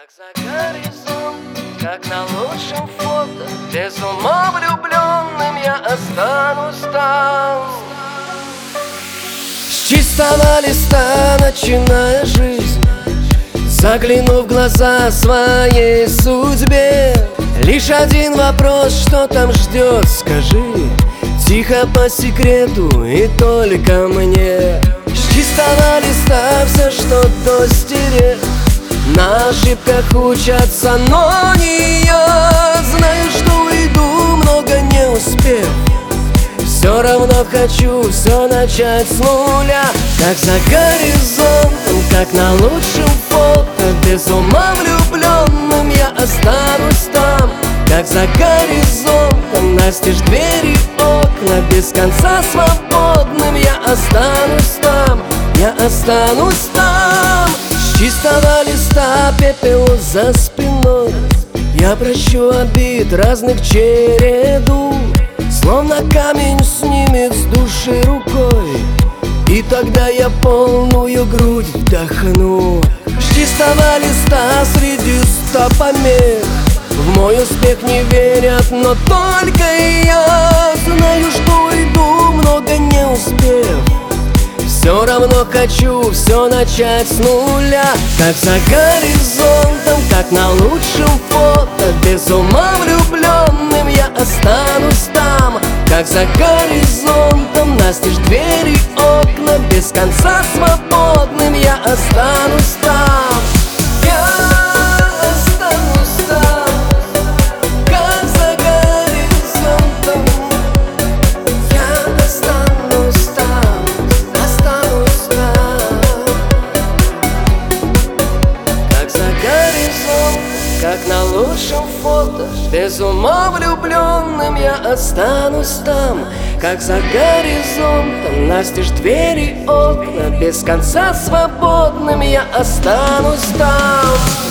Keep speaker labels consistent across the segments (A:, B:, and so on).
A: Как за горизонт, как на лучшем фото Без ума влюбленным я останусь там. С чистого листа начиная жизнь Загляну в глаза своей судьбе Лишь один вопрос, что там ждет, скажи Тихо по секрету и только мне. С чистого листа все, что до стереть на ошибках учатся, но не я. Знаю, что уйду, много не успев Все равно хочу все начать с нуля. Как за горизонтом, как на лучшем фото. Без ума влюбленным я останусь там. Как за горизонтом, настежь двери окна. Без конца свободным я останусь там. Я останусь там чистого листа пепел за спиной. Я прощу обид разных череду Словно камень снимет с души рукой. И тогда я полную грудь вдохну. С чистого листа среди ста помех В мой успех не верят, но только я Знаю, что равно хочу все начать с нуля. Как за горизонтом, как на лучшем фото. Без ума влюбленным я останусь там. Как за горизонтом, настежь двери окна. Без конца свободным я останусь там Как на лучшем фото. Без ума влюбленным я останусь там Как за горизонтом. Настежь двери окна Без конца свободным я останусь там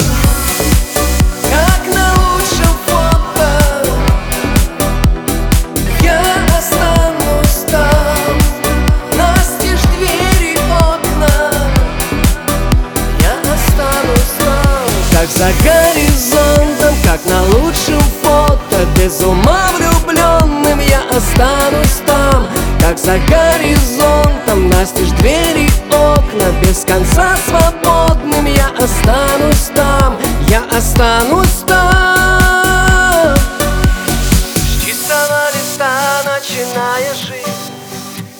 A: За горизонтом настежь двери, окна. Без конца свободным я останусь там. Я останусь там. С чистого листа начиная жизнь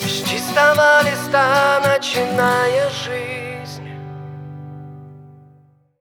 A: С чистого листа